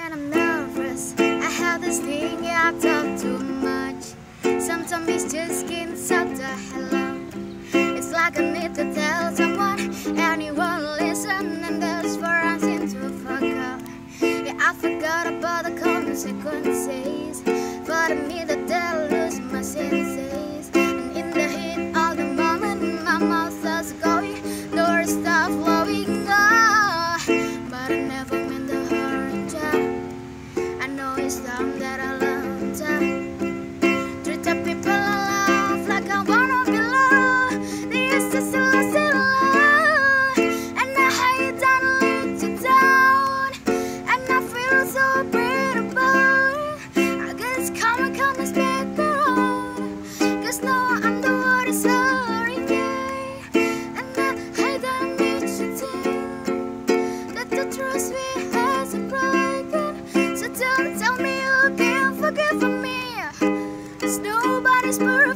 When I'm nervous, I have this thing, I talk too much. Sometimes it's just getting such a hello. It's like I need to tell someone, anyone listen, and that's where I seem to fuck up. Yeah, I forgot about the consequences. this bird.